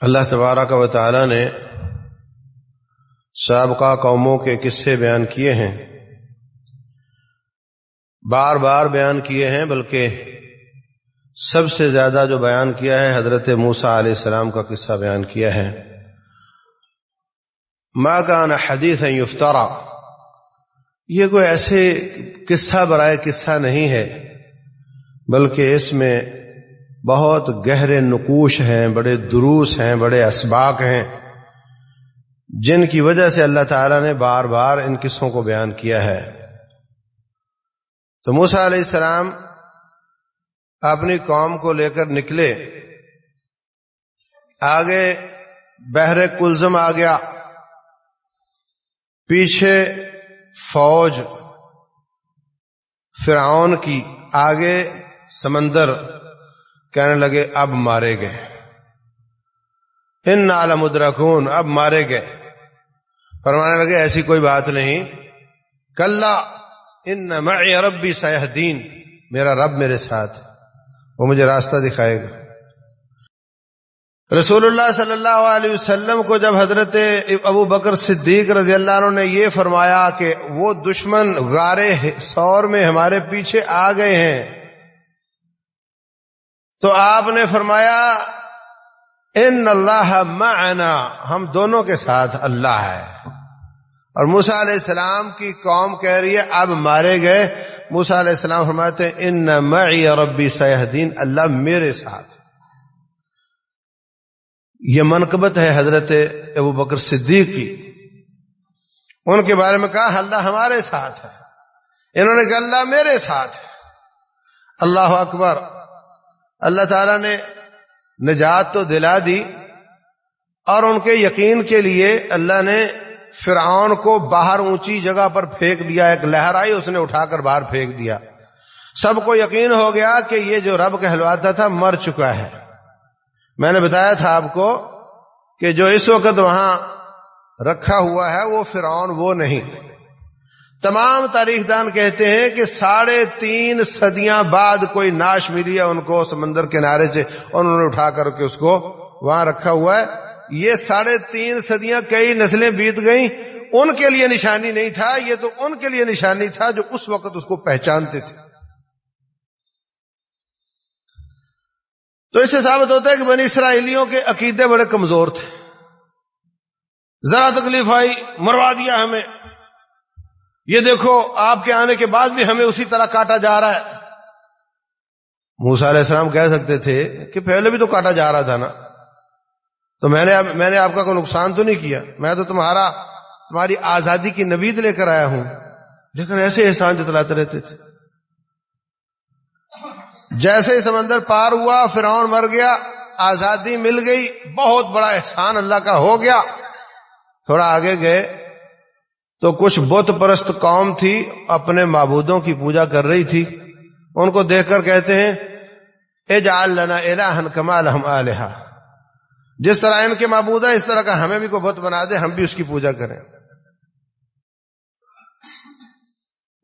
اللہ تبارک و تعالی نے سابقہ قوموں کے قصے بیان کیے ہیں۔ بار بار بیان کیے ہیں، بلکہ سب سے زیادہ جو بیان کیا ہے، حضرت موسا علیہ السلام کا قصہ بیان کیا ہے۔ ماں کا حدیث ہے یفترا، یہ کوئی ایسے قصہ، برائے قصہ نہیں ہے، بلکہ اس میں بہت گہرے نقوش ہیں، بڑے دروس ہیں، بڑے اسباق ہیں۔ جن کی وجہ سے اللہ تعالی نے بار بار ان قصوں کو بیان کیا ہے۔ تو موسا علیہ السلام اپنی قوم کو لے کر نکلے۔ آگے بحر کلزم آ گیا۔ پیچھے فوج فرعون کی، آگے سمندر۔ کہنے لگے، اب مارے گئے۔ ان نال مدرکون اب مارے گئے۔ فرمانے لگے، ایسی کوئی بات نہیں۔ کل ان ربی سیاح دین میرا رب میرے ساتھ وہ مجھے راستہ دکھائے گا۔ رسول اللہ صلی اللہ علیہ وسلم کو جب حضرت ابو بکر صدیق رضی اللہ عنہ نے یہ فرمایا کہ وہ دشمن غارے سور میں ہمارے پیچھے آ گئے ہیں تو آپ نے فرمایا، ان اللہ معنا. ہم دونوں کے ساتھ اللہ ہے۔ اور موسا علیہ السلام کی قوم کہہ رہی ہے، اب مارے گئے. موسا علیہ السلام فرماتے ہیں، ان معی ربی سیاح دین اللہ میرے ساتھ۔ یہ منقبت ہے حضرت ابو بکر صدیق کی۔ ان کے بارے میں کہا، اللہ ہمارے ساتھ ہے۔ انہوں نے کہا، اللہ میرے ساتھ ہے۔ اللہ اکبر۔ اللہ تعالی نے نجات تو دلا دی اور ان کے یقین کے لیے اللہ نے فرعون کو باہر اونچی جگہ پر پھینک دیا، ایک لہر آئی، اس نے اٹھا کر باہر پھینک دیا۔ سب کو یقین ہو گیا کہ یہ جو رب کہلواتا تھا، مر چکا ہے۔ میں نے بتایا تھا آپ کو کہ جو اس وقت وہاں رکھا ہوا ہے، وہ فرعون وہ نہیں۔ تمام تاریخ دان کہتے ہیں کہ ساڑھے تین صدیاں بعد کوئی ناش ملی ہے ان کو سمندر کنارے سے اور انہوں نے اٹھا کر کے اس کو وہاں رکھا ہوا ہے۔ یہ ساڑھے تین صدیاں کئی نسلیں بیت گئیں۔ ان کے لیے نشانی نہیں تھا، یہ تو ان کے لیے نشانی تھا جو اس وقت اس کو پہچانتے تھے۔ تو اس سے ثابت ہوتا ہے کہ بنی اسرائیلیوں کے عقیدے بڑے کمزور تھے۔ ذرا تکلیف آئی، مروا دیا ہمیں۔ یہ دیکھو، آپ کے آنے کے بعد بھی ہمیں اسی طرح کاٹا جا رہا ہے۔ موسا علیہ السلام کہہ سکتے تھے کہ پہلے بھی تو کاٹا جا رہا تھا نا۔ تو میں نے میں نے آپ کا کوئی نقصان تو نہیں کیا۔ میں تو تمہارا، تمہاری آزادی کی نوید لے کر آیا ہوں۔ لیکن ایسے احسان جتلاتے رہتے تھے۔ جیسے ہی سمندر پار ہوا، فرعون مر گیا، آزادی مل گئی، بہت بڑا احسان اللہ کا ہو گیا۔ تھوڑا آگے گئے۔ تو کچھ بت پرست قوم تھی، اپنے معبودوں کی پوجا کر رہی تھی۔ ان کو دیکھ کر کہتے ہیں اے لنا الہن کمال ہم آلہا۔ جس طرح ان کے معبود ہے اس طرح کا ہمیں بھی کوئی بت بنا دے، ہم بھی اس کی پوجا کریں۔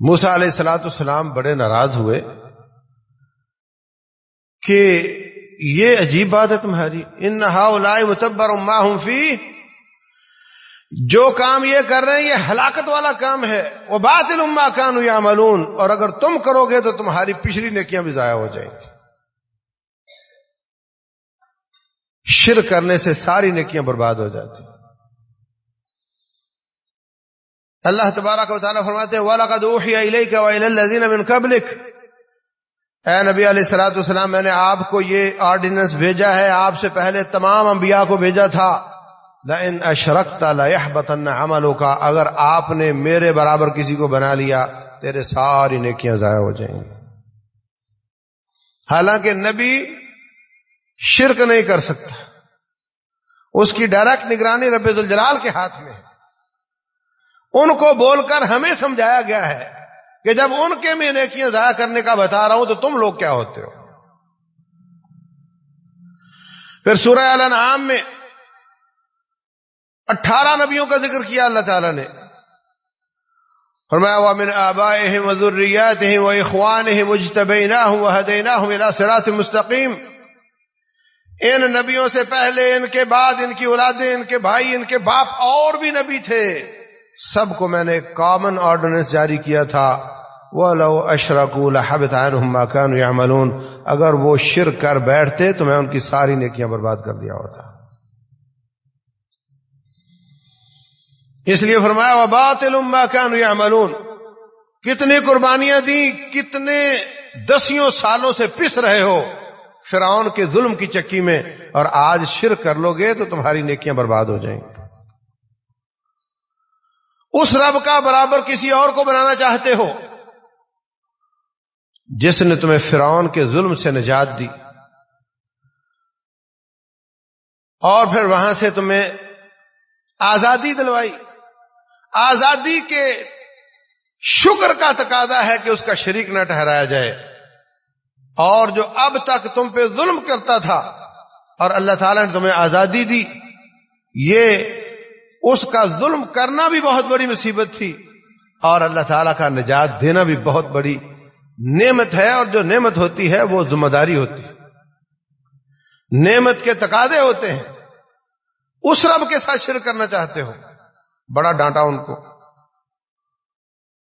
موسا علیہ السلاۃ السلام بڑے ناراض ہوئے کہ یہ عجیب بات ہے تمہاری۔ ان نہا متبر ہوں فی جو کام یہ کر رہے ہیں، یہ ہلاکت والا کام ہے۔ وہ بات علما کان یا ملون اور اگر تم کرو گے تو تمہاری پچھلی نیکیاں بھی ضائع ہو جائیں گی۔ شر کرنے سے ساری نیکیاں برباد ہو جاتی۔ اللہ تبارہ کو تعالیٰ فرماتے والا کا من قبلک اے نبی علیہ السلاۃ السلام میں نے آپ کو یہ آرڈیننس بھیجا ہے۔ آپ سے پہلے تمام انبیاء کو بھیجا تھا۔ ان اشرکتا بتن عملوں کا اگر آپ نے میرے برابر کسی کو بنا لیا، تیرے ساری نیکیاں ضائع ہو جائیں گی۔ حالانکہ نبی شرک نہیں کر سکتا۔ اس کی ڈائریکٹ نگرانی رب الجلال کے ہاتھ میں ہے۔ ان کو بول کر ہمیں سمجھایا گیا ہے کہ جب ان کے میں نیکیاں ضائع کرنے کا بتا رہا ہوں تو تم لوگ کیا ہوتے ہو؟ پھر سورہ الانعام میں اٹھارہ نبیوں کا ذکر کیا اللہ تعالیٰ نے۔ فرمایا، ومن آبائهم وذرياتهم وإخوانهم اجتبيناهم وهديناهم إلى صراط مستقيم۔ ان نبیوں سے پہلے، ان کے بعد، ان کی اولادیں، ان کے بھائی، ان کے باپ اور بھی نبی تھے۔ سب کو میں نے کامن آرڈیننس جاری کیا تھا۔ وہ لو اشرک الحبان یا اگر وہ شر کر بیٹھتے تو میں ان کی ساری نیکیاں برباد کر دیا ہوتا۔ اس لیے فرمایا وہ بات علم یا ملون کتنی قربانیاں دی، کتنے دسیوں سالوں سے پس رہے ہو۔ فرعون کے ظلم کی چکی میں، اور آج شر کر لو گے تو تمہاری نیکیاں برباد ہو جائیں گی۔ اس رب کا برابر کسی اور کو بنانا چاہتے ہو۔ جس نے تمہیں فرعون کے ظلم سے نجات دی۔ اور پھر وہاں سے تمہیں آزادی دلوائی۔ آزادی کے شکر کا تقاضا ہے کہ اس کا شریک نہ ٹھہرایا جائے۔ اور جو اب تک تم پہ ظلم کرتا تھا اور اللہ تعالیٰ نے تمہیں آزادی دی، یہ اس کا ظلم کرنا بھی بہت بڑی مصیبت تھی۔ اور اللہ تعالیٰ کا نجات دینا بھی بہت بڑی نعمت ہے، اور جو نعمت ہوتی ہے وہ ذمہ داری ہوتی۔ ہے نعمت کے تقاضے ہوتے ہیں۔ اس رب کے ساتھ شرک کرنا چاہتے ہو۔ بڑا ڈانٹا ان کو۔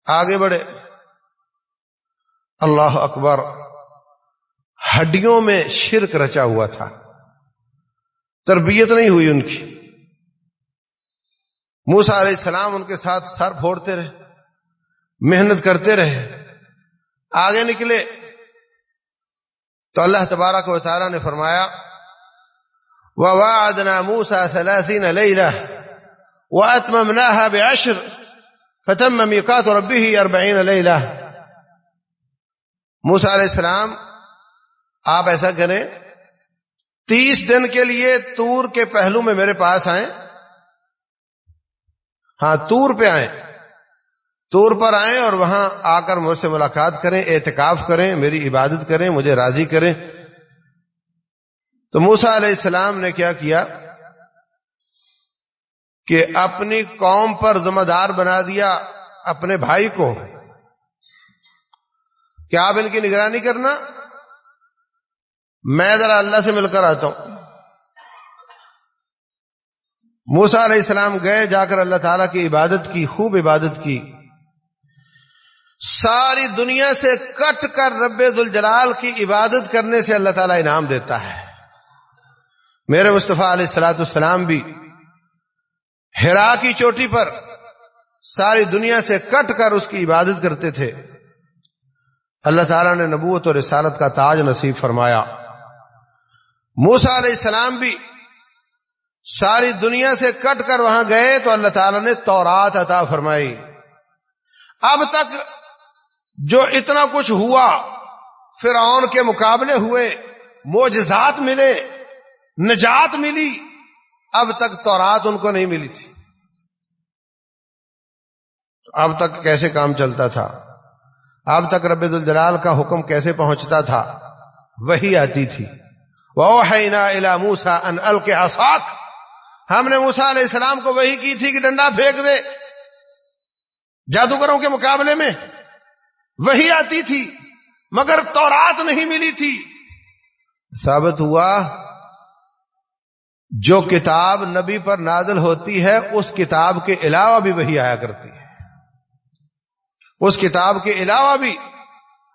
آگے بڑھے۔ اللہ اکبر، ہڈیوں میں شرک رچا ہوا تھا۔ تربیت نہیں ہوئی ان کی۔ موسا علیہ السلام ان کے ساتھ سر پھوڑتے رہے، محنت کرتے رہے۔ آگے نکلے۔ تو اللہ تبارہ کو اتارا نے فرمایا، وَوَعَدْنَا مُوسَى ثَلَاثِينَ لَيْلَةً۔ وَأَتْمَمْنَاهَا بِعَشْرٍ، فَتَمَّ مِيقَاتُ رَبِّهِ أَرْبَعِينَ لَيْلَةً. موسیٰ علیہ السلام، آپ ایسا کریں، تیس دن کے لیے تور کے پہلو میں میرے پاس آئیں۔ ہاں تور پہ آئیں۔ تور پر آئیں اور وہاں آ کر مجھ سے ملاقات کریں، اعتکاف کریں، میری عبادت کریں، مجھے راضی کریں۔ تو موسا علیہ السلام نے کیا کیا؟ کہ اپنی قوم پر ذمہ دار بنا دیا اپنے بھائی کو۔ کیا آپ ان کی نگرانی کرنا؟ میں ذرا اللہ سے مل کر آتا ہوں۔ موسا علیہ السلام گئے، جا کر اللہ تعالی کی عبادت کی، خوب عبادت کی۔ ساری دنیا سے کٹ کر رب الجلال کی عبادت کرنے سے اللہ تعالیٰ انعام دیتا ہے۔ میرے مصطفیٰ علیہ السلاۃ السلام بھی ہرا کی چوٹی پر ساری دنیا سے کٹ کر اس کی عبادت کرتے تھے۔ اللہ تعالیٰ نے نبوت اور رسالت کا تاج نصیب فرمایا۔ موسا علیہ السلام بھی ساری دنیا سے کٹ کر وہاں گئے تو اللہ تعالیٰ نے تورات عطا فرمائی۔ اب تک جو اتنا کچھ ہوا، فرعون کے مقابلے ہوئے موجزات ملے، نجات ملی اب تک تورات ان کو نہیں ملی تھی۔ اب تک کیسے کام چلتا تھا؟ اب تک رب الجلال کا حکم کیسے پہنچتا تھا؟ وہی آتی تھی۔ وہ ہے موسا ان ال کے آساک ہم نے موسا علیہ السلام کو وہی کی تھی کہ ڈنڈا پھینک دے۔ جادوگروں کے مقابلے میں وہی آتی تھی، مگر تورات نہیں ملی تھی۔ ثابت ہوا جو کتاب نبی پر نازل ہوتی ہے، اس کتاب کے علاوہ بھی وہی آیا کرتی ہے۔ اس کتاب کے علاوہ بھی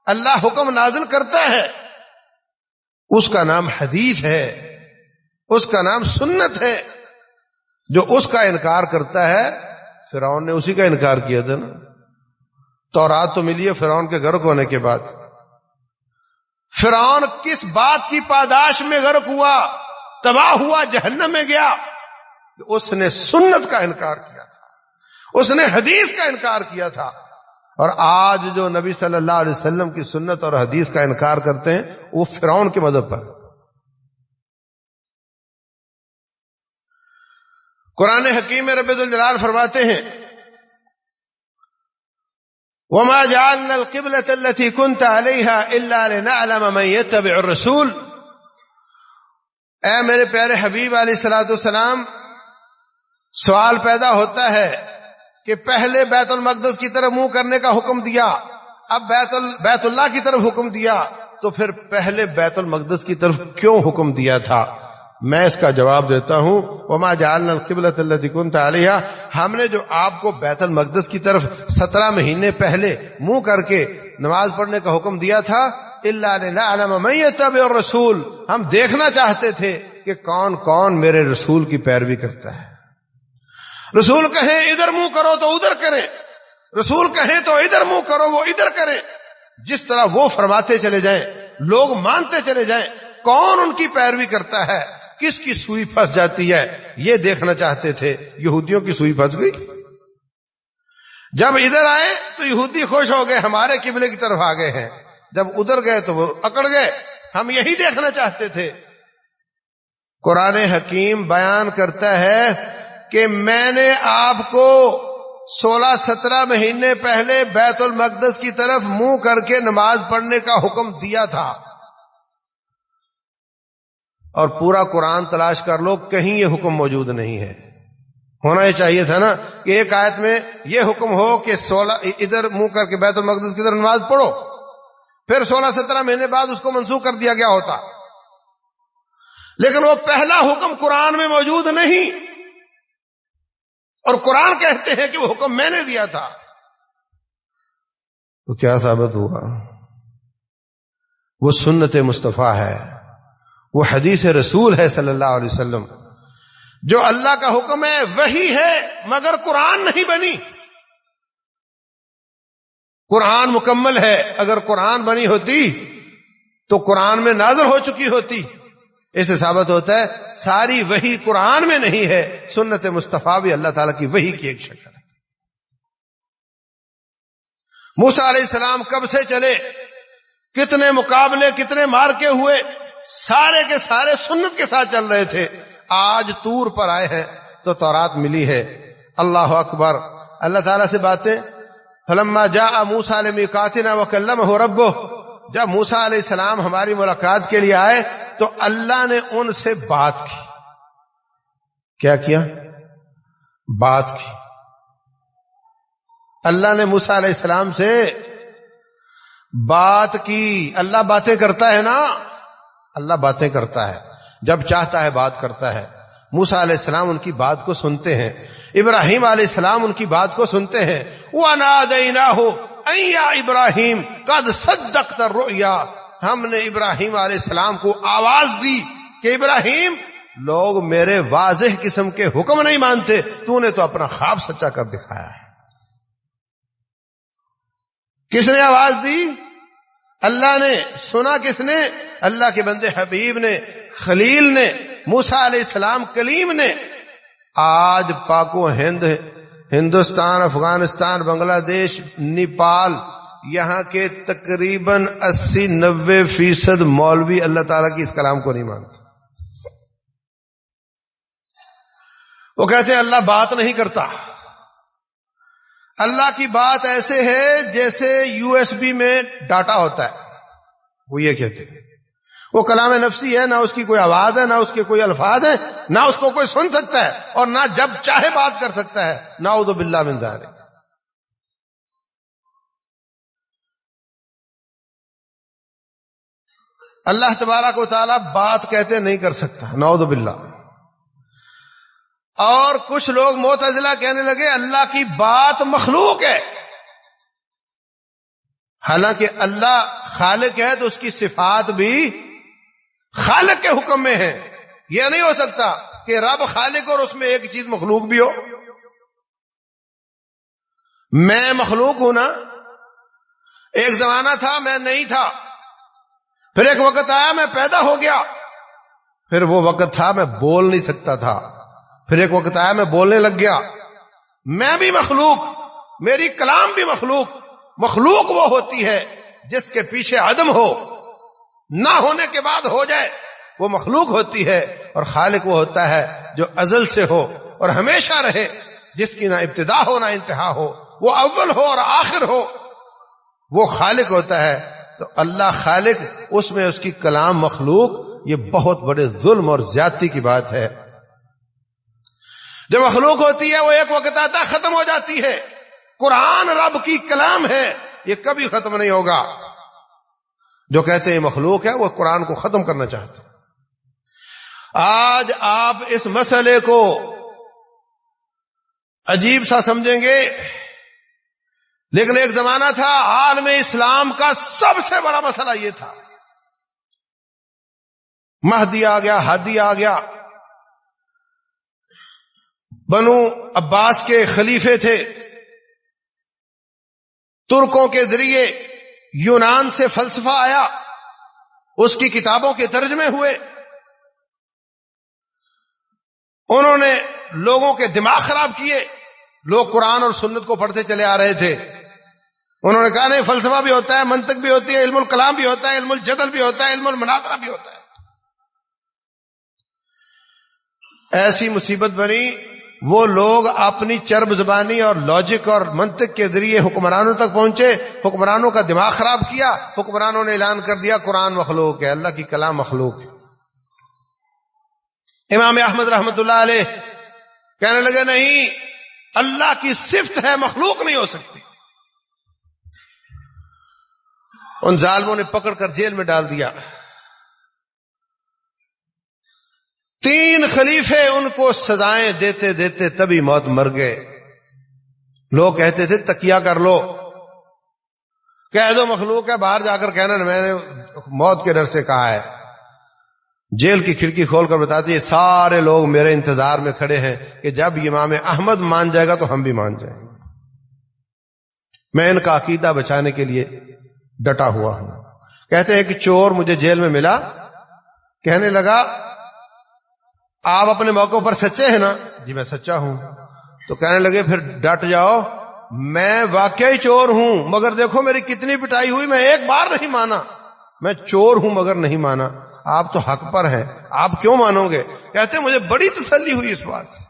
اللہ حکم نازل کرتا ہے۔ اس کا نام حدیث ہے۔ اس کا نام سنت ہے۔ جو اس کا انکار کرتا ہے، فرعون نے اسی کا انکار کیا تھا نا۔ تو رات تو ملی ہے فرعون کے غرق ہونے کے بعد۔ فرعون کس بات کی پاداش میں غرق ہوا؟ تباہ ہوا، جہنم میں گیا اس نے سنت کا انکار کیا تھا۔ اس نے حدیث کا انکار کیا تھا۔ اور آج جو نبی صلی اللہ علیہ وسلم کی سنت اور حدیث کا انکار کرتے ہیں، وہ فرعون کے مذہب پر۔ قرآن حکیم رب الجلال فرماتے ہیں، وما جعلنا القبلة التي كنت عليها إلا لنعلم من يتبع الرسول اے میرے پیارے حبیب علیہ السلاۃ السلام سوال پیدا ہوتا ہے کہ پہلے بیت المقدس کی طرف منہ کرنے کا حکم دیا، اب بیت بیت اللہ کی طرف حکم دیا، تو پھر پہلے بیت المقدس کی طرف کیوں حکم دیا تھا؟ میں اس کا جواب دیتا ہوں، وما جالنا قبلت اللہ کنت علیہ ہم نے جو آپ کو بیت المقدس کی طرف سترہ مہینے پہلے منہ کر کے نماز پڑھنے کا حکم دیا تھا اللہ تب اور رسول ہم دیکھنا چاہتے تھے کہ کون کون میرے رسول کی پیروی کرتا ہے۔ رسول کہیں ادھر منہ کرو تو ادھر کریں۔ رسول کہیں تو ادھر منہ کرو وہ ادھر کریں۔ جس طرح وہ فرماتے چلے جائیں، لوگ مانتے چلے جائیں، کون ان کی پیروی کرتا ہے؟ کس کی سوئی پھنس جاتی ہے؟ یہ دیکھنا چاہتے تھے، یہودیوں کی سوئی پھنس گئی۔ جب ادھر آئے تو یہودی خوش ہو گئے، ہمارے قبلے کی طرف آ گئے ہیں۔ جب ادھر گئے تو وہ اکڑ گئے۔ ہم یہی دیکھنا چاہتے تھے۔ قرآن حکیم بیان کرتا ہے کہ میں نے آپ کو سولہ سترہ مہینے پہلے بیت المقدس کی طرف منہ کر کے نماز پڑھنے کا حکم دیا تھا۔ اور پورا قرآن تلاش کر لو، کہیں یہ حکم موجود نہیں ہے۔ ہونا یہ چاہیے تھا نا کہ ایک آیت میں یہ حکم ہو کہ سولہ، ادھر منہ کر کے بیت المقدس کی طرف نماز پڑھو۔ پھر سولہ سترہ مہینے بعد اس کو منسوخ کر دیا گیا ہوتا۔ لیکن وہ پہلا حکم قرآن میں موجود نہیں۔ اور قرآن کہتے ہیں کہ وہ حکم میں نے دیا تھا۔ تو کیا ثابت ہوا؟ وہ سنت مصطفیٰ ہے۔ وہ حدیث رسول ہے صلی اللہ علیہ وسلم۔ جو اللہ کا حکم ہے، وہی ہے، مگر قرآن نہیں بنی۔ قرآن مکمل ہے۔ اگر قرآن بنی ہوتی تو قرآن میں نازل ہو چکی ہوتی۔ اس سے ثابت ہوتا ہے ساری وہی قرآن میں نہیں ہے۔ سنت مصطفیٰ بھی اللہ تعالی کی وہی کی ایک شکل ہے۔ موسا علیہ السلام کب سے چلے؟ کتنے مقابلے، کتنے مار کے ہوئے؟ سارے کے سارے سنت کے ساتھ چل رہے تھے۔ آج تور پر آئے ہیں تو تورات ملی ہے۔ اللہ اکبر۔ اللہ تعالیٰ سے باتیں فلما جا موسا علیہ کاتنا و کلم ہو ربو، جب موسا علیہ السلام ہماری ملاقات کے لیے آئے، تو اللہ نے ان سے بات کی۔ کیا کیا؟ بات کی۔ اللہ نے موسا علیہ السلام سے بات کی۔ اللہ باتیں کرتا ہے نا؟ اللہ باتیں کرتا ہے۔ جب چاہتا ہے بات کرتا ہے۔ موسا علیہ السلام ان کی بات کو سنتے ہیں، ابراہیم علیہ السلام ان کی بات کو سنتے ہیں۔ وہ انا ہو ابراہیم قد صدقت الرؤیا ہم نے ابراہیم علیہ السلام کو آواز دی کہ ابراہیم، لوگ میرے واضح قسم کے حکم نہیں مانتے، تو نے تو اپنا خواب سچا کر دکھایا ہے۔ کس نے آواز دی؟ اللہ نے۔ سنا کس نے؟ اللہ کے بندے حبیب نے، خلیل نے۔ موسا علیہ السلام کلیم نے آج پاکو ہند، ہندوستان، افغانستان، بنگلہ دیش، نیپال، یہاں کے تقریباً اسی نوے فیصد مولوی اللہ تعالی کی اس کلام کو نہیں مانتے۔ وہ کہتے ہیں اللہ بات نہیں کرتا۔ اللہ کی بات ایسے ہے جیسے یو ایس بی میں ڈاٹا ہوتا ہے۔ وہ یہ کہتے ہیں۔ وہ کلام نفسی ہے، نہ اس کی کوئی آواز ہے، نہ اس کے کوئی الفاظ ہے نہ اس کو کوئی سن سکتا ہے اور نہ جب چاہے بات کر سکتا ہے۔ نہ ادو بلّہ بندار اللہ تبارک کو تعالیٰ بات کہتے نہیں کر سکتا۔ نعوذ باللہ۔ اور کچھ لوگ موتزلہ کہنے لگے، اللہ کی بات مخلوق ہے۔ حالانکہ اللہ خالق ہے تو اس کی صفات بھی خالق کے حکم میں ہے۔ یہ نہیں ہو سکتا کہ رب خالق اور اس میں ایک چیز مخلوق بھی ہو۔ میں مخلوق ہوں نا۔ ایک زمانہ تھا میں نہیں تھا۔ پھر ایک وقت آیا میں پیدا ہو گیا۔ پھر وہ وقت تھا میں بول نہیں سکتا تھا۔ پھر ایک وقت آیا میں بولنے لگ گیا۔ میں بھی مخلوق، میری کلام بھی مخلوق۔ مخلوق وہ ہوتی ہے جس کے پیچھے عدم ہو۔ نہ ہونے کے بعد ہو جائے، وہ مخلوق ہوتی ہے اور خالق وہ ہوتا ہے جو ازل سے ہو اور ہمیشہ رہے، جس کی نہ ابتدا ہو نہ انتہا ہو، وہ اول ہو اور آخر ہو۔ وہ خالق ہوتا ہے، تو اللہ خالق، اس میں اس کی کلام مخلوق، یہ بہت بڑے ظلم اور زیادتی کی بات ہے۔ جو مخلوق ہوتی ہے، وہ ایک وقت آتا ختم ہو جاتی ہے۔ قرآن رب کی کلام ہے، یہ کبھی ختم نہیں ہوگا۔ جو کہتے ہیں مخلوق ہے وہ قرآن کو ختم کرنا چاہتے آج آپ اس مسئلے کو عجیب سا سمجھیں گے۔ لیکن ایک زمانہ تھا، عالم اسلام کا سب سے بڑا مسئلہ یہ تھا۔ مہدی آ گیا، ہادی آ گیا۔ بنو عباس کے خلیفے تھے۔ ترکوں کے ذریعے یونان سے فلسفہ آیا، اس کی کتابوں کے ترجمے ہوئے۔ انہوں نے لوگوں کے دماغ خراب کیے، لوگ قرآن اور سنت کو پڑھتے چلے آ رہے تھے۔ انہوں نے کہا، نہیں، فلسفہ بھی ہوتا ہے، منطق بھی ہوتی ہے، علم الکلام بھی ہوتا ہے، علم الجدل بھی ہوتا ہے، علم المناظرہ بھی ہوتا ہے۔ ایسی مصیبت بنی وہ لوگ اپنی چرب زبانی اور لاجک اور منطق کے ذریعے حکمرانوں تک پہنچے، حکمرانوں کا دماغ خراب کیا، حکمرانوں نے اعلان کر دیا قرآن مخلوق ہے، اللہ کی کلام مخلوق ہے۔ امام احمد رحمت اللہ علیہ کہنے لگے، نہیں، اللہ کی صفت ہے مخلوق نہیں ہو سکتی۔ ان ظالموں نے پکڑ کر جیل میں ڈال دیا۔ تین خلیفے ان کو سزائیں دیتے دیتے تبھی موت مر گئے۔ لوگ کہتے تھے تکیا کر لو۔ کہہ دو مخلوق ہے، باہر جا کر کہنا میں نے موت کے ڈر سے کہا ہے۔ جیل کی کھڑکی کھول کر بتاتی ہے، سارے لوگ میرے انتظار میں کھڑے ہیں کہ جب امام احمد مان جائے گا تو ہم بھی مان جائیں گے۔ میں ان کا عقیدہ بچانے کے لیے ڈٹا ہوا ہوں۔ کہتے ہیں کہ چور مجھے جیل میں ملا۔ کہنے لگا آپ اپنے موقع پر سچے ہیں نا؟ جی میں سچا ہوں۔ تو کہنے لگے پھر ڈٹ جاؤ۔ میں واقعی چور ہوں مگر دیکھو میری کتنی پٹائی ہوئی میں ایک بار نہیں مانا۔ میں چور ہوں مگر نہیں مانا۔ آپ تو حق پر ہیں۔ آپ کیوں مانو گے؟ کہتے مجھے بڑی تسلی ہوئی اس بات سے۔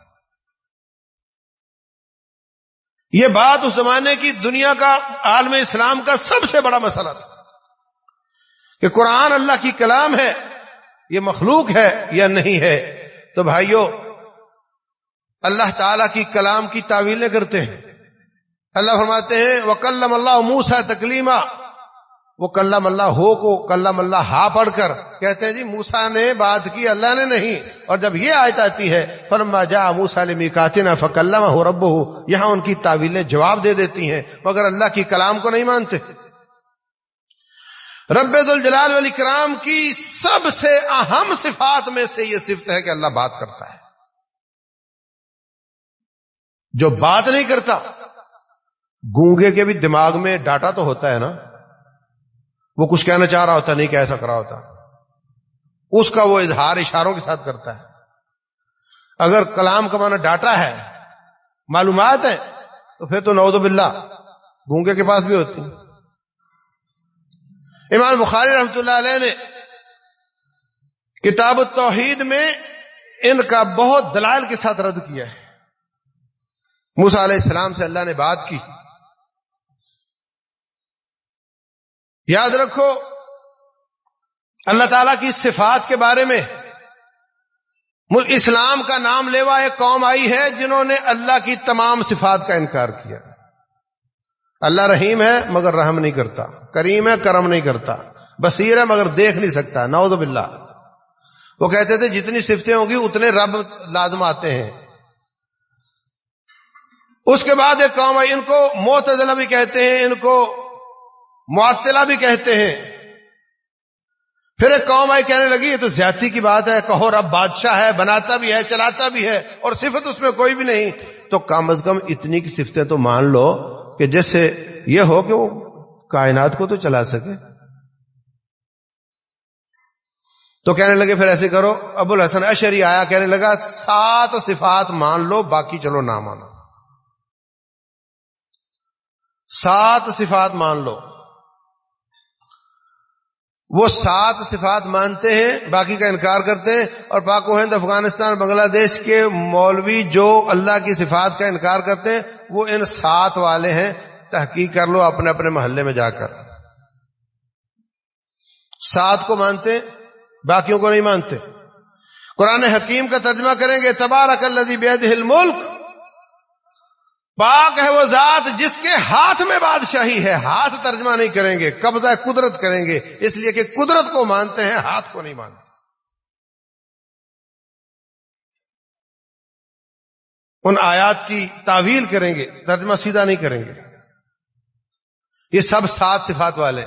یہ بات اس زمانے کی دنیا کا عالم اسلام کا سب سے بڑا مسئلہ تھا۔ کہ قرآن اللہ کی کلام ہے یہ مخلوق ہے یا نہیں ہے۔ تو بھائیو، اللہ تعالی کی کلام کی تعویلیں کرتے ہیں۔ اللہ فرماتے ہیں وہ اللہ موسا تکلیمہ وہ کلم اللہ ہو کو، کلم اللہ ہا پڑھ کر۔ کہتے ہیں جی موسا نے بات کی، اللہ نے نہیں۔ اور جب یہ آیت آتی ہے فرما جا موسا علی کاتنا فکلم ہو رب ہو یہاں ان کی تعویلیں جواب دے دیتی ہیں۔ مگر اللہ کی کلام کو نہیں مانتے۔ رب الجلال والی کرام کی سب سے اہم صفات میں سے یہ صفت ہے کہ اللہ بات کرتا ہے۔ جو بات نہیں کرتا، گونگے کے بھی دماغ میں ڈاٹا تو ہوتا ہے نا۔ وہ کچھ کہنا چاہ رہا ہوتا، نہیں کہہ سک رہا ہوتا۔ اس کا وہ اظہار اشاروں کے ساتھ کرتا ہے۔ اگر کلام کا معنی ڈاٹا ہے، معلومات ہے تو پھر تو نعوذ باللہ، گونگے کے پاس بھی ہوتی۔ امام بخاری رحمت اللہ علیہ نے کتاب التوحید میں ان کا بہت دلائل کے ساتھ رد کیا ہے۔ موسا علیہ السلام سے اللہ نے بات کی۔ یاد رکھو، اللہ تعالی کی صفات کے بارے میں اسلام کا نام لیوا ایک قوم آئی ہے جنہوں نے اللہ کی تمام صفات کا انکار کیا۔ اللہ رحیم ہے مگر رحم نہیں کرتا، کریم ہے، کرم نہیں کرتا، بصیر ہے مگر دیکھ نہیں سکتا، نعوذ باللہ۔ وہ کہتے تھے، جتنی صفتیں ہوں گی، اتنے رب لازم آتے ہیں۔ اس کے بعد ایک کام آئی، ان کو معتدلہ بھی کہتے ہیں، ان کو معطلہ بھی کہتے ہیں۔ پھر ایک قوم آئی، کہنے لگی، یہ تو زیادتی کی بات ہے، کہو رب بادشاہ ہے، بناتا بھی ہے، چلاتا بھی ہے، اور صفت اس میں کوئی بھی نہیں۔ تو کم از کم اتنی کی صفتیں تو مان لو کہ جیسے یہ ہو کہ وہ کائنات کو تو چلا سکے۔ تو کہنے لگے پھر ایسے کرو۔ ابو الحسن اشری آیا کہنے لگا، سات صفات مان لو، باقی چلو نہ مانو۔ سات صفات مان لو۔ وہ سات صفات مانتے ہیں، باقی کا انکار کرتے ہیں۔ اور پاک و ہند افغانستان، بنگلہ دیش کے مولوی جو اللہ کی صفات کا انکار کرتے ہیں وہ ان سات والے ہیں، تحقیق کر لو اپنے اپنے محلے میں جا کر۔ سات کو مانتے، باقیوں کو نہیں مانتے۔ قرآن حکیم کا ترجمہ کریں گے، تبارک اللہ بید ملک پاک ہے وہ ذات جس کے ہاتھ میں بادشاہی ہے، ہاتھ ترجمہ نہیں کریں گے، قبضہ قدرت کریں گے۔ اس لیے کہ قدرت کو مانتے ہیں، ہاتھ کو نہیں مانتے۔ ان آیات کی تعویل کریں گے، ترجمہ سیدھا نہیں کریں گے۔ یہ سب سات صفات والے،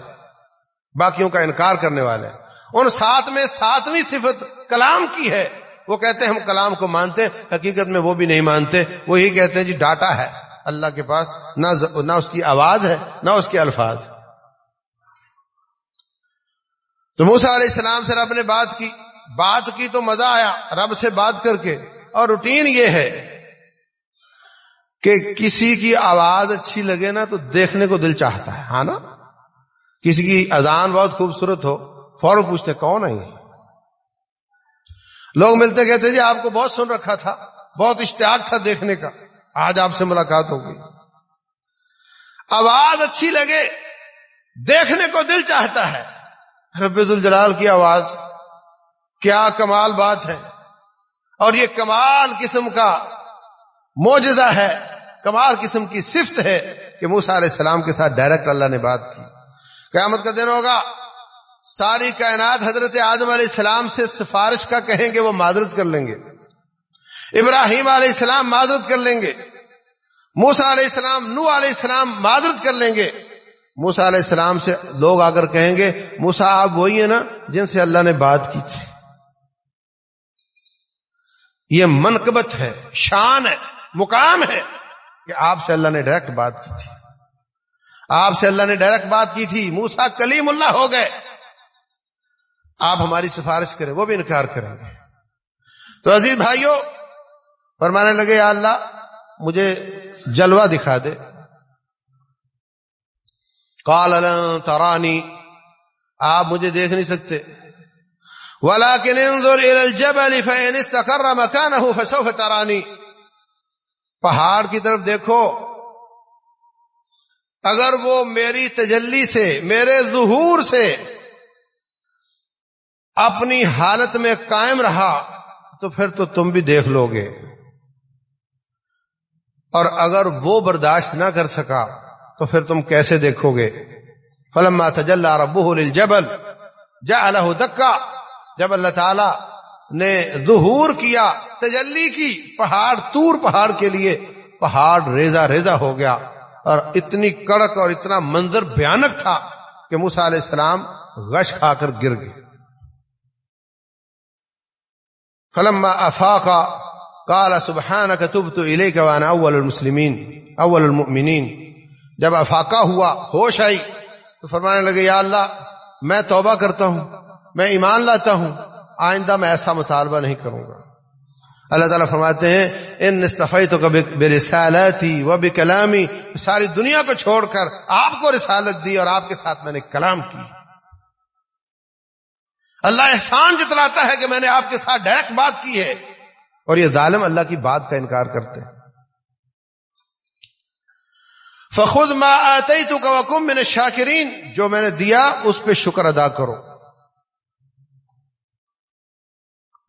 باقیوں کا انکار کرنے والے۔ ان سات میں ساتویں صفت کلام کی ہے۔ وہ کہتے ہیں ہم کلام کو مانتے حقیقت میں وہ بھی نہیں مانتے۔ وہ یہی کہتے ہیں جی ڈاٹا ہے۔ اللہ کے پاس نہ نہ اس کی آواز ہے، نہ اس کے الفاظ۔ تو موسا علیہ السلام سے رب نے بات کی۔ بات کی تو مزہ آیا، رب سے بات کر کے۔ اور روٹین یہ ہے کہ کسی کی آواز اچھی لگے نا تو دیکھنے کو دل چاہتا ہے ہاں نا؟ کسی کی اذان بہت خوبصورت ہو، فوراً پوچھتے کون ہے لوگ ملتے کہتے جی آپ کو بہت سن رکھا تھا، بہت اشتیاق تھا دیکھنے کا، آج آپ سے ملاقات ہو گئی آواز اچھی لگے، دیکھنے کو دل چاہتا ہے۔ رب الجلال کی آواز، کیا کمال بات ہے۔ اور یہ کمال قسم کا موجزہ ہے۔ کمال قسم کی صفت ہے کہ موسا علیہ السلام کے ساتھ ڈائریکٹ اللہ نے بات کی۔ قیامت کا دن ہوگا۔ ساری کائنات حضرت آدم علیہ السلام سے سفارش کا کہیں گے وہ معذرت کر لیں گے۔ ابراہیم علیہ السلام معذرت کر لیں گے۔ موسا علیہ السلام نو علیہ السلام معذرت کر لیں گے۔ موسا علیہ السلام سے لوگ آ کر کہیں گے موسا آپ وہی ہیں نا جن سے اللہ نے بات کی تھی۔ یہ منقبت ہے، شان ہے، مقام ہے۔ کہ آپ سے اللہ نے ڈائریکٹ بات کی تھی۔ آپ سے اللہ نے ڈائریکٹ بات کی تھی۔ موسا کلیم اللہ ہو گئے۔ آپ ہماری سفارش کریں، وہ بھی انکار کریں گے۔ تو عزیز بھائیوں فرمانے لگے، یا اللہ، مجھے جلوہ دکھا دے۔ کال ترانی۔ آپ مجھے دیکھ نہیں سکتے۔ ولكن انظر الى الجبل فان استقر مكانه، فسوف تراني۔ پہاڑ کی طرف دیکھو، اگر وہ میری تجلی سے، میرے ظہور سے اپنی حالت میں قائم رہا، تو پھر تو تم بھی دیکھ لو گے۔ اور اگر وہ برداشت نہ کر سکا، تو پھر تم کیسے دیکھو گے؟ فلما تجلى ربه للجبل جعله دكا جب اللہ تعالی نے ظہور کیا، تجلی کی، پہاڑ، تور پہاڑ کے لیے پہاڑ ریزا ریزا ہو گیا اور اتنی کڑک اور اتنا منظر بھیانک تھا کہ موسا علیہ السلام غش کھا کر گر گئے۔ فلما افاقا، قال سبحانك تبت اليك وانا اول المسلمین، اول المؤمنین۔ جب افاقہ ہوا، ہوش آئی تو فرمانے لگے، یا اللہ، میں توبہ کرتا ہوں، میں ایمان لاتا ہوں آئندہ میں ایسا مطالبہ نہیں کروں گا۔ اللہ تعالیٰ فرماتے ہیں، ان استفائی تو کبھی بے رسالتی وہ بھی کلامی ساری دنیا کو چھوڑ کر آپ کو رسالت دی اور آپ کے ساتھ میں نے کلام کی۔ اللہ احسان جتلاتا ہے کہ میں نے آپ کے ساتھ ڈائریکٹ بات کی ہے۔ اور یہ ظالم اللہ کی بات کا انکار کرتے ہیں۔ فخود ما آتی تو وکم میں نے شاکرین جو میں نے دیا اس پہ شکر ادا کرو۔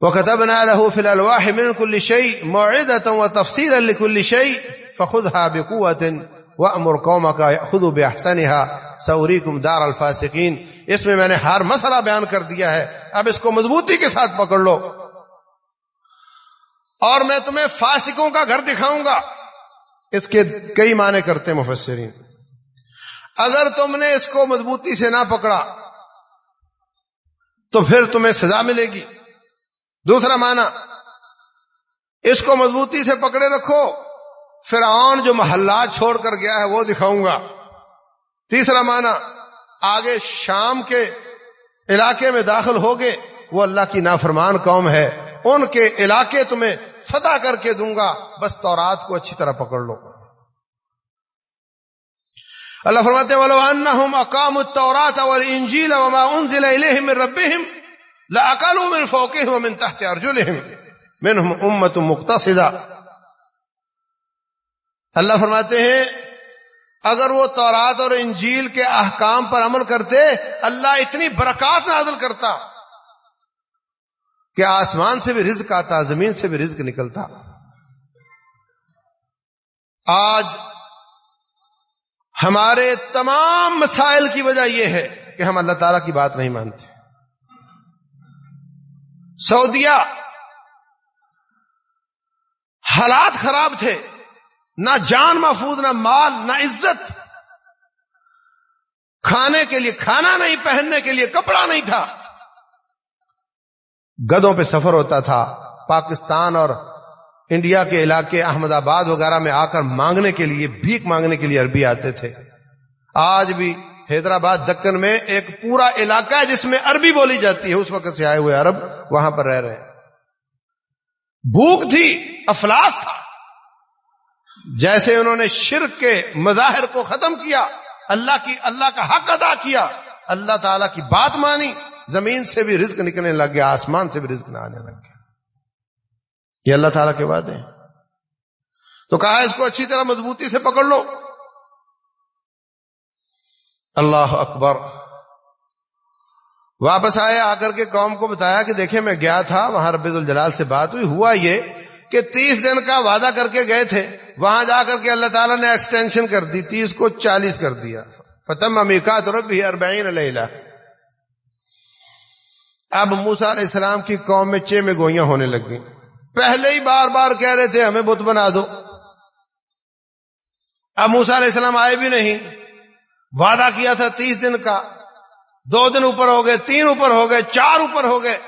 وكتبنا له في الألواح من كل شيء موعدة وتفصيلا لكل شيء فخذها بقوة وأمر قومك يأخذوا بأحسنها سأريكم دار الفاسقين۔ اس میں میں نے ہر مسئلہ بیان کر دیا ہے۔ اب اس کو مضبوطی کے ساتھ پکڑ لو۔ اور میں تمہیں فاسقوں کا گھر دکھاؤں گا۔ اس کے کئی معنی کرتے مفسرین۔ اگر تم نے اس کو مضبوطی سے نہ پکڑا، تو پھر تمہیں سزا ملے گی۔ دوسرا معنی، اس کو مضبوطی سے پکڑے رکھو، فرعون جو محلات چھوڑ کر گیا ہے وہ دکھاؤں گا۔ تیسرا معنی، آگے شام کے علاقے میں داخل ہوگے، وہ اللہ کی نافرمان قوم ہے۔ ان کے علاقے تمہیں فتح کر کے دوں گا، بس تورات کو اچھی طرح پکڑ لو۔ اللہ فرماتے ولو انہم اقاموا التوراۃ والانجیل وما انزل الیہم من ربہم لاقلوا من فوقهم ومن تحت ارجلهم، منهم امه مقتصده اللہ فرماتے ہیں، اگر وہ تورات اور انجیل کے احکام پر عمل کرتے، اللہ اتنی برکات نازل کرتا کہ آسمان سے بھی رزق آتا، زمین سے بھی رزق نکلتا۔ آج ہمارے تمام مسائل کی وجہ یہ ہے کہ ہم اللہ تعالی کی بات نہیں مانتے۔ سعودیہ حالات خراب تھے، نہ جان محفوظ، نہ مال، نہ عزت۔ کھانے کے لیے کھانا نہیں، پہننے کے لیے کپڑا نہیں تھا۔ گدوں پہ سفر ہوتا تھا، پاکستان اور انڈیا کے علاقے احمد آباد وغیرہ میں آ کر مانگنے کے لیے، بھیک مانگنے کے لیے عربی آتے تھے۔ آج بھی حیدرآباد دکن میں ایک پورا علاقہ ہے جس میں عربی بولی جاتی ہے، اس وقت سے آئے ہوئے عرب وہاں پر رہ رہے بھوک تھی، افلاس تھا۔ جیسے انہوں نے شرک کے مظاہر کو ختم کیا، اللہ کی، اللہ کا حق ادا کیا، اللہ تعالی کی بات مانی، زمین سے بھی رزق نکلنے لگ گیا، آسمان سے بھی رزق نہ آنے لگ گیا۔ یہ اللہ تعالیٰ کے وعدے ہیں۔ تو کہا اس کو اچھی طرح مضبوطی سے پکڑ لو۔ اللہ اکبر۔ واپس آئے، آ کر کے قوم کو بتایا کہ دیکھیں، میں گیا تھا، وہاں رب الجلال سے بات ہوئی۔ ہوا یہ کہ تیس دن کا وعدہ کر کے گئے تھے۔ وہاں جا کر کے اللہ تعالیٰ نے ایکسٹینشن کر دی، تیس کو چالیس کر دیا۔ فتم امیکات ربی اربعین علیہ اب موسا علیہ السلام کی قوم میں چے میں گوئیاں ہونے لگ گئی پہلے ہی بار بار کہہ رہے تھے، ہمیں بت بنا دو۔ اب موسا علیہ السلام آئے بھی نہیں۔ وعدہ کیا تھا تیس دن کا۔ دو دن اوپر ہو گئے، تین اوپر ہو گئے، چار اوپر ہو گئے۔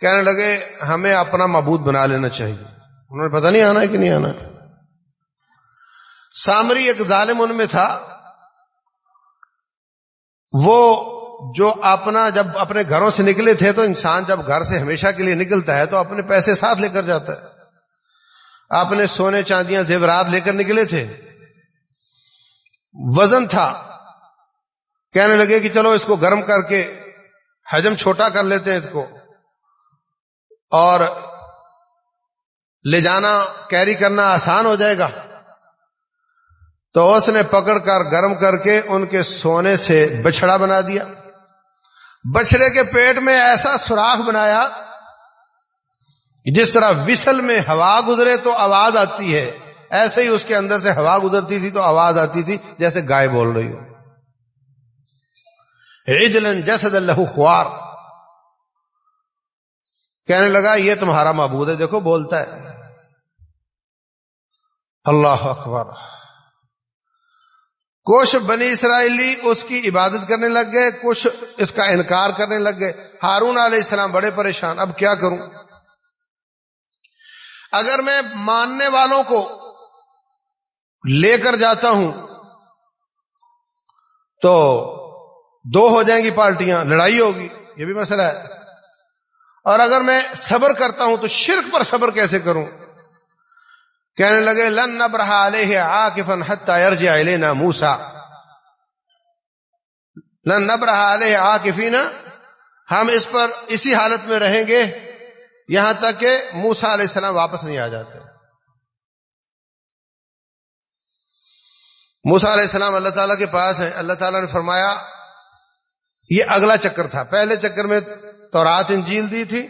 کہنے لگے، ہمیں اپنا معبود بنا لینا چاہیے۔ انہوں نے پتہ نہیں آنا ہے کہ نہیں آنا سامری ایک ظالم ان میں تھا۔ وہ جو اپنا جب اپنے گھروں سے نکلے تھے تو انسان جب گھر سے ہمیشہ کے لیے نکلتا ہے تو اپنے پیسے ساتھ لے کر جاتا ہے۔ اپنے سونے چاندیاں زیورات لے کر نکلے تھے۔ وزن تھا۔ کہنے لگے کہ چلو اس کو گرم کر کے حجم چھوٹا کر لیتے ہیں اس کو اور لے جانا، کیری کرنا آسان ہو جائے گا۔ تو اس نے پکڑ کر گرم کر کے ان کے سونے سے بچڑا بنا دیا۔ بچڑے کے پیٹ میں ایسا سوراخ بنایا جس طرح وسل میں ہوا گزرے تو آواز آتی ہے۔ ایسے ہی اس کے اندر سے ہوا گزرتی تھی تو آواز آتی تھی، جیسے گائے بول رہی ہو۔ رجلن جسد اللہ خوار۔ کہنے لگا، یہ تمہارا معبود ہے، دیکھو، بولتا ہے۔ اللہ اکبر۔ کچھ بنی اسرائیلی اس کی عبادت کرنے لگ گئے، کچھ اس کا انکار کرنے لگ گئے۔ ہارون علیہ السلام بڑے پریشان، اب کیا کروں؟ اگر میں ماننے والوں کو لے کر جاتا ہوں، تو دو ہو جائیں گی پارٹیاں، لڑائی ہوگی، یہ بھی مسئلہ ہے۔ اور اگر میں صبر کرتا ہوں تو شرک پر صبر کیسے کروں؟ کہنے لگے، لن نبرہ علیہ عاکفا حتی یرجع الینا موسا لن نبرہ علیہ عاکفینا ہم اس پر اسی حالت میں رہیں گے، یہاں تک کہ موسا علیہ السلام واپس نہیں آ جاتے۔ موسا علیہ السلام اللہ تعالیٰ کے پاس ہیں۔ اللہ تعالیٰ نے فرمایا یہ اگلا چکر تھا۔ پہلے چکر میں تورات، انجیل دی تھی۔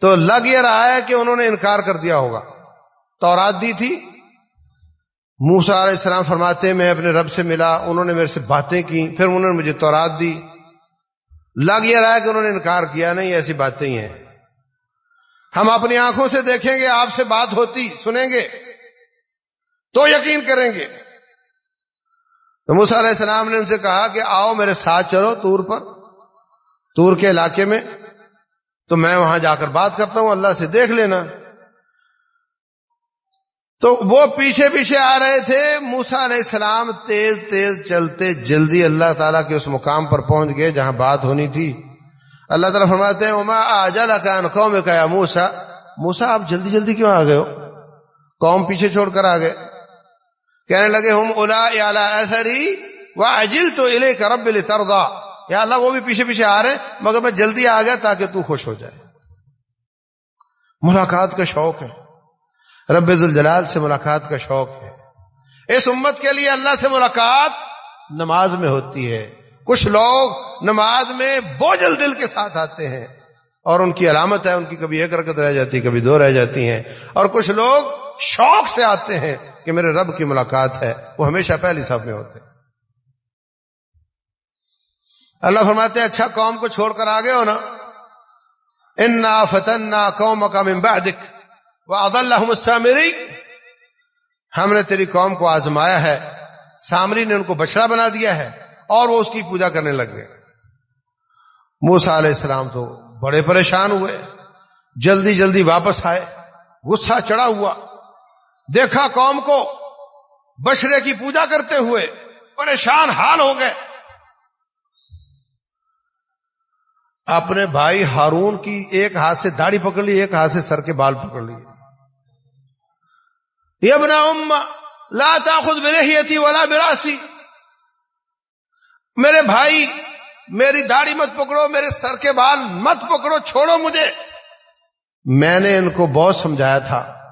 تو لگ یہ رہا ہے کہ انہوں نے انکار کر دیا ہوگا۔ تورات دی تھی۔ موسا علیہ السلام فرماتے، میں اپنے رب سے ملا، انہوں نے میرے سے باتیں کی، پھر انہوں نے مجھے تورات دی۔ لگ یہ رہا ہے کہ انہوں نے انکار کیا، نہیں، ایسی باتیں ہی ہیں۔ ہم اپنی آنکھوں سے دیکھیں گے، آپ سے بات ہوتی، سنیں گے۔ تو یقین کریں گے۔ تو موسا علیہ السلام نے ان سے کہا کہ آؤ میرے ساتھ چلو تور پر، تور کے علاقے میں۔ تو میں وہاں جا کر بات کرتا ہوں، اللہ سے دیکھ لینا۔ تو وہ پیچھے پیچھے آ رہے تھے۔ موسا علیہ السلام تیز تیز چلتے جلدی اللہ تعالیٰ کے اس مقام پر پہنچ گئے جہاں بات ہونی تھی۔ اللہ تعالیٰ فرماتے ہیں اما آجل قوم کا موسا موسا آپ جلدی جلدی کیوں آ گئے ہو؟ قوم پیچھے چھوڑ کر آ گئے۔ کہنے لگے، ہم الا ایسری وہ اجل تو الے کرب تردا یا اللہ، وہ بھی پیچھے پیچھے آ رہے مگر میں جلدی آ گیا تاکہ تو خوش ہو جائے۔ ملاقات کا شوق ہے۔ رب الجلال سے ملاقات کا شوق ہے۔ اس امت کے لیے اللہ سے ملاقات نماز میں ہوتی ہے۔ کچھ لوگ نماز میں بوجھل دل کے ساتھ آتے ہیں، اور ان کی علامت ہے، ان کی کبھی ایک رکت رہ جاتی، کبھی دو رہ جاتی ہیں، اور کچھ لوگ شوق سے آتے ہیں۔ کہ میرے رب کی ملاقات ہے، وہ ہمیشہ پہلی صف میں ہوتے۔ اللہ فرماتے ہیں اچھا قوم کو چھوڑ کر آگے ہو نا۔ انا فتنا قوم کا ممبادک وہ عد اللہ ہم نے تیری قوم کو آزمایا ہے، سامری نے ان کو بچڑا بنا دیا ہے اور وہ اس کی پوجا کرنے لگ گئے۔ موسا علیہ السلام تو بڑے پریشان ہوئے، جلدی جلدی واپس آئے، غصہ چڑھا ہوا۔ دیکھا قوم کو بشرے کی پوجا کرتے ہوئے پریشان حال ہو گئے۔ اپنے بھائی ہارون کی ایک ہاتھ سے داڑھی پکڑ لی، ایک ہاتھ سے سر کے بال پکڑ لی یہ بنا ام لاتا خود میرے ہی تھی براسی۔ میرے بھائی، میری داڑھی مت پکڑو، میرے سر کے بال مت پکڑو، چھوڑو مجھے۔ میں نے ان کو بہت سمجھایا تھا۔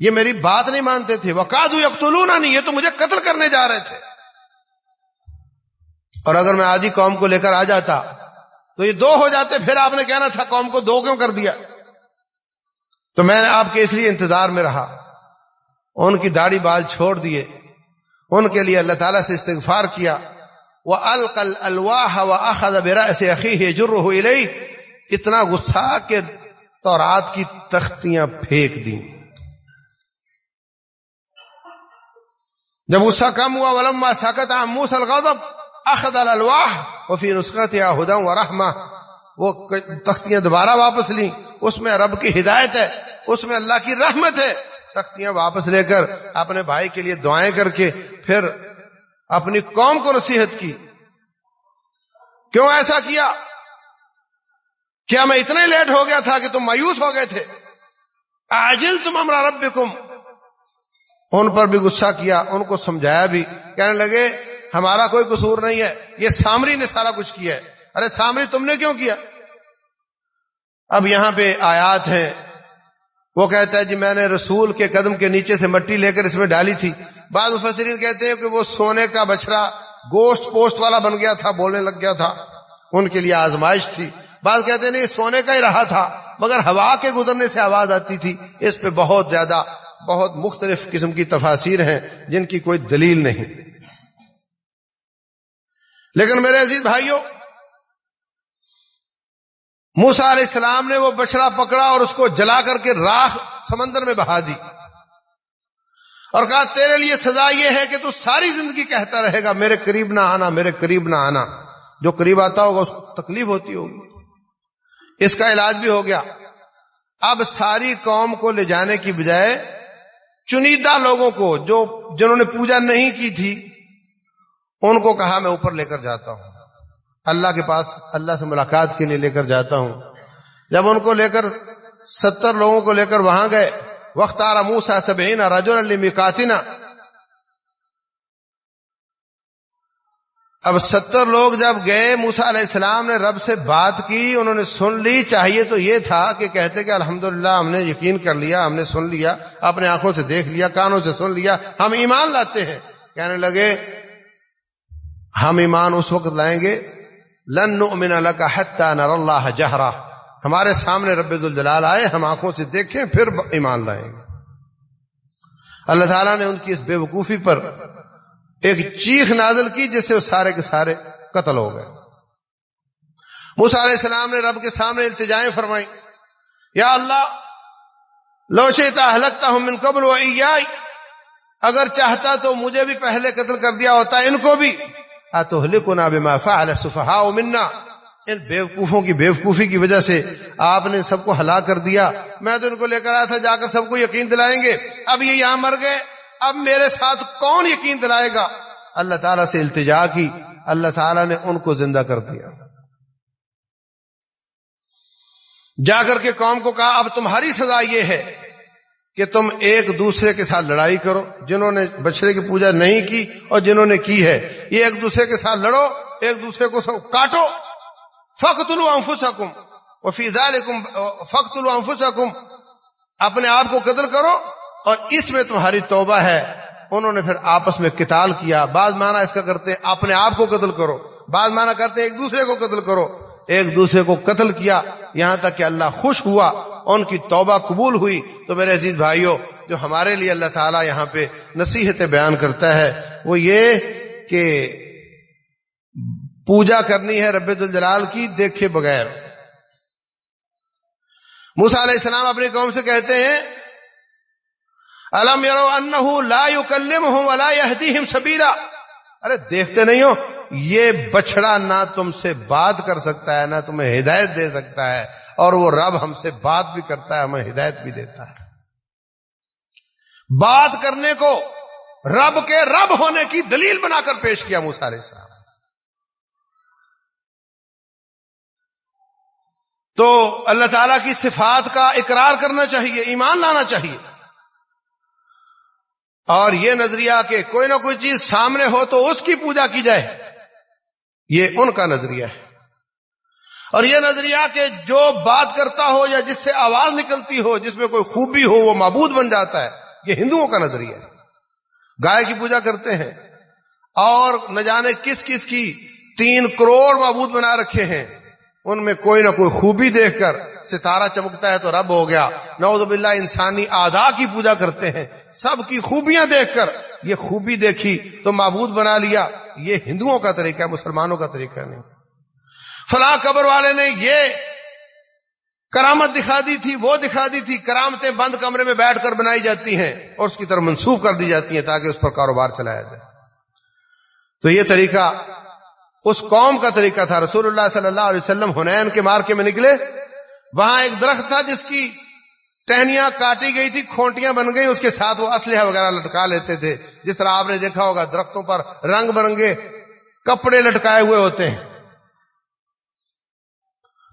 یہ میری بات نہیں مانتے تھے۔ وقاد یقتلونا نہیں یہ تو مجھے قتل کرنے جا رہے تھے۔ اور اگر میں آدھی قوم کو لے کر آ جاتا، تو یہ دو ہو جاتے، پھر آپ نے کہنا تھا قوم کو دو کیوں کر دیا؟ تو میں نے آپ کے اس لیے انتظار میں رہا۔ ان کی داڑھی بال چھوڑ دیے۔ ان کے لیے اللہ تعالیٰ سے استغفار کیا۔ وہ القل الواح و اخذ برا ایسے عقی جر ہوئی اتنا غصہ کہ تورات کی تختیاں پھینک دیں۔ جب غصہ کم ہوا، ولما سکت موس الغضب، اخذ الواح وہ پھر نسخت یا ہدم و رحما وہ تختیاں دوبارہ واپس لیں۔ اس میں رب کی ہدایت ہے، اس میں اللہ کی رحمت ہے۔ تختیاں واپس لے کر اپنے بھائی کے لیے دعائیں کر کے پھر اپنی قوم کو نصیحت کی۔ کیوں ایسا کیا؟ کیا میں اتنے لیٹ ہو گیا تھا کہ تم مایوس ہو گئے تھے؟ آجل تم امرا رب ان پر بھی غصہ کیا، ان کو سمجھایا بھی، کہنے لگے، ہمارا کوئی قصور نہیں ہے، یہ سامری نے سارا کچھ کیا ہے۔ ارے سامری تم نے کیوں کیا؟ اب یہاں پہ آیات ہیں۔ وہ کہتا ہے جی میں نے رسول کے قدم کے نیچے سے مٹی لے کر اس میں ڈالی تھی۔ بعض مفسرین کہتے ہیں کہ وہ سونے کا بچڑا گوشت پوسٹ والا بن گیا تھا، بولنے لگ گیا تھا۔ ان کے لیے آزمائش تھی۔ بعض کہتے ہیں، نہیں، سونے کا ہی رہا تھا، مگر ہوا کے گزرنے سے آواز آتی تھی۔ اس پہ بہت زیادہ بہت مختلف قسم کی تفاصیر ہیں جن کی کوئی دلیل نہیں۔ لیکن میرے عزیز بھائیوں موسا علیہ السلام نے وہ بچڑا پکڑا اور اس کو جلا کر کے راکھ سمندر میں بہا دی۔ اور کہا، تیرے لیے سزا یہ ہے کہ تو ساری زندگی کہتا رہے گا، میرے قریب نہ آنا، میرے قریب نہ آنا۔ جو قریب آتا ہوگا، اس کو تکلیف ہوتی ہوگی۔ اس کا علاج بھی ہو گیا۔ اب ساری قوم کو لے جانے کی بجائے چنیدہ لوگوں کو جو جنہوں نے پوجا نہیں کی تھی، ان کو کہا میں اوپر لے کر جاتا ہوں۔ اللہ کے پاس، اللہ سے ملاقات کے لیے لے کر جاتا ہوں۔ جب ان کو لے کر ستر لوگوں کو لے کر وہاں گئے وقت آرا موسا سب رجول علی کاتینا اب ستر لوگ جب گئے موسا علیہ السلام نے رب سے بات کی، انہوں نے سن لی، چاہیے تو یہ تھا کہ کہتے کہ الحمدللہ ہم نے یقین کر لیا، ہم نے سن لیا، اپنے آنکھوں سے دیکھ لیا، کانوں سے سن لیا، ہم ایمان لاتے ہیں۔ کہنے لگے، ہم ایمان اس وقت لائیں گے، لن نؤمن لك حتى نر اللہ جہرا ہمارے سامنے رب الجلال آئے، ہم آنکھوں سے دیکھیں، پھر ایمان لائیں گے۔ اللہ تعالیٰ نے ان کی اس بے وقوفی پر ایک چیخ نازل کی جس سے وہ سارے کے سارے قتل ہو گئے۔ موسا علیہ السلام نے رب کے سامنے التجائیں فرمائی یا اللہ لوشیتا ہلکتا ہوں من قبل و اگر چاہتا تو مجھے بھی پہلے قتل کر دیا ہوتا، ان کو بھی۔ اتهلكنا بما فعل السفهاء منا۔ ان بیوقوفوں کی بیوقوفی کی وجہ سے آپ نے سب کو ہلاک کر دیا۔ میں تو ان کو لے کر آیا تھا، جا کر سب کو یقین دلائیں گے۔ اب یہ یہاں مر گئے۔ اب میرے ساتھ کون یقین دلائے گا؟ اللہ تعالیٰ سے التجا کی، اللہ تعالیٰ نے ان کو زندہ کر دیا۔ جا کر کے قوم کو کہا، اب تمہاری سزا یہ ہے کہ تم ایک دوسرے کے ساتھ لڑائی کرو، جنہوں نے بچڑے کی پوجا نہیں کی اور جنہوں نے کی ہے۔ یہ ایک دوسرے کے ساتھ لڑو، ایک دوسرے کو کاٹو۔ فخت الفسکم وہ فیضا فخت الفسکم اپنے آپ کو قتل کرو۔ اور اس میں تمہاری توبہ ہے۔ انہوں نے پھر آپس میں قتال کیا۔ بعض معنی اس کا کرتے اپنے آپ کو قتل کرو۔ بعض معنی کرتے ایک دوسرے کو قتل کرو۔ ایک دوسرے کو قتل کیا۔ یہاں تک کہ اللہ خوش ہوا، ان کی توبہ قبول ہوئی۔ تو میرے عزیز بھائیوں، جو ہمارے لیے اللہ تعالیٰ یہاں پہ نصیحت بیان کرتا ہے، وہ یہ کہ پوجا کرنی ہے رب الجلال کی، دیکھے بغیر۔ موسا علیہ السلام اپنی قوم سے کہتے ہیں الم یرو ان لا کلم ہوں ولا ہم سبیرا ارے دیکھتے نہیں ہو، یہ بچڑا نہ تم سے بات کر سکتا ہے، نہ تمہیں ہدایت دے سکتا ہے، اور وہ رب ہم سے بات بھی کرتا ہے، ہمیں ہدایت بھی دیتا ہے۔ بات کرنے کو رب کے رب ہونے کی دلیل بنا کر پیش کیا مسارے صاحب تو اللہ تعالی کی صفات کا اقرار کرنا چاہیے، ایمان لانا چاہیے۔ اور یہ نظریہ کہ کوئی نہ کوئی چیز سامنے ہو تو اس کی پوجا کی جائے۔ یہ ان کا نظریہ ہے۔ اور یہ نظریہ کہ جو بات کرتا ہو یا جس سے آواز نکلتی ہو، جس میں کوئی خوبی ہو، وہ معبود بن جاتا ہے۔ یہ ہندوؤں کا نظریہ ہے۔ گائے کی پوجا کرتے ہیں اور نہ جانے کس کس کی تین کروڑ معبود بنا رکھے ہیں۔ ان میں کوئی نہ کوئی خوبی دیکھ کر ستارہ چمکتا ہے تو رب ہو گیا۔ نعوذ باللہ انسانی آدھا کی پوجا کرتے ہیں۔ سب کی خوبیاں دیکھ کر یہ خوبی دیکھی تو معبود بنا لیا۔ یہ ہندوؤں کا طریقہ ہے، مسلمانوں کا طریقہ نہیں۔ فلاں قبر والے نے یہ کرامت دکھا دی تھی، وہ دکھا دی تھی، کرامتیں بند کمرے میں بیٹھ کر بنائی جاتی ہیں اور اس کی طرف منسوخ کر دی جاتی ہیں تاکہ اس پر کاروبار چلایا جائے۔ تو یہ طریقہ اس قوم کا طریقہ تھا۔ رسول اللہ صلی اللہ علیہ وسلم حنین کے مارکے میں نکلے۔ وہاں ایک درخت تھا جس کی ٹہنیاں کاٹی گئی تھی، کھونٹیاں بن گئی، اس کے ساتھ وہ اسلحہ وغیرہ لٹکا لیتے تھے۔ جس طرح آپ نے دیکھا ہوگا، درختوں پر رنگ برنگے کپڑے لٹکائے ہوئے ہوتے ہیں۔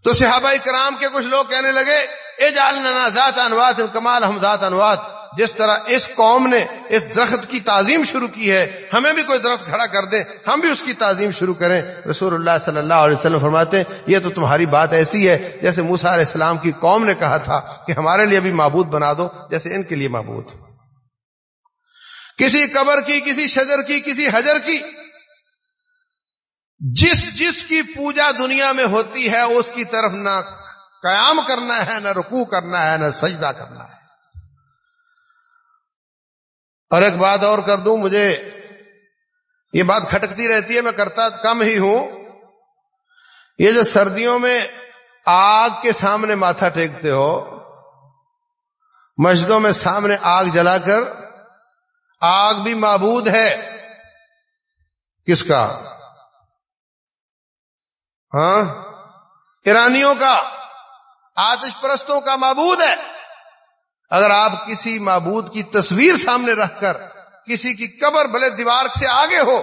تو صحابہ کرام کے کچھ لوگ کہنے لگے، اے جالنا ذات انوات کمال ہم ذات انوات۔ جس طرح اس قوم نے اس درخت کی تعظیم شروع کی ہے، ہمیں بھی کوئی درخت کھڑا کر دے، ہم بھی اس کی تعظیم شروع کریں۔ رسول اللہ صلی اللہ علیہ وسلم فرماتے ہیں، یہ تو تمہاری بات ایسی ہے جیسے موسا علیہ السلام کی قوم نے کہا تھا کہ ہمارے لیے بھی معبود بنا دو، جیسے ان کے لیے معبود۔ کسی قبر کی، کسی شجر کی، کسی حجر کی، جس جس کی پوجا دنیا میں ہوتی ہے، اس کی طرف نہ قیام کرنا ہے، نہ رکوع کرنا ہے، نہ سجدہ کرنا ہے۔ اور ایک بات اور کر دوں، مجھے یہ بات کھٹکتی رہتی ہے، میں کرتا کم ہی ہوں۔ یہ جو سردیوں میں آگ کے سامنے ماتھا ٹیکتے ہو، مسجدوں میں سامنے آگ جلا کر، آگ بھی معبود ہے۔ کس کا؟ ہاں؟ ایرانیوں کا، آتش پرستوں کا معبود ہے۔ اگر آپ کسی معبود کی تصویر سامنے رکھ کر کسی کی قبر بھلے دیوار سے آگے ہو،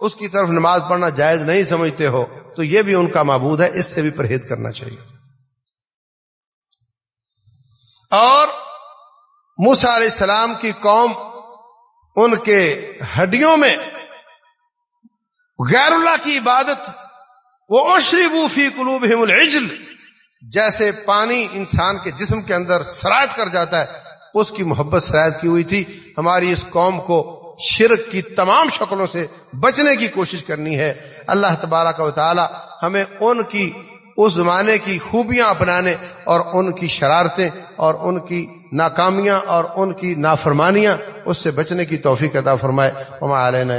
اس کی طرف نماز پڑھنا جائز نہیں سمجھتے ہو، تو یہ بھی ان کا معبود ہے، اس سے بھی پرہیز کرنا چاہیے۔ اور موسا علیہ السلام کی قوم ان کے ہڈیوں میں غیر اللہ کی عبادت، وہ اشری بوفی قلوب العجل۔ جیسے پانی انسان کے جسم کے اندر سرایت کر جاتا ہے، اس کی محبت سرایت کی ہوئی تھی۔ ہماری اس قوم کو شرک کی تمام شکلوں سے بچنے کی کوشش کرنی ہے۔ اللہ تبارک و تعالی ہمیں ان کی، اس زمانے کی خوبیاں اپنانے اور ان کی شرارتیں اور ان کی ناکامیاں اور ان کی نافرمانیاں اس سے بچنے کی توفیق عطا فرمائے۔ علینا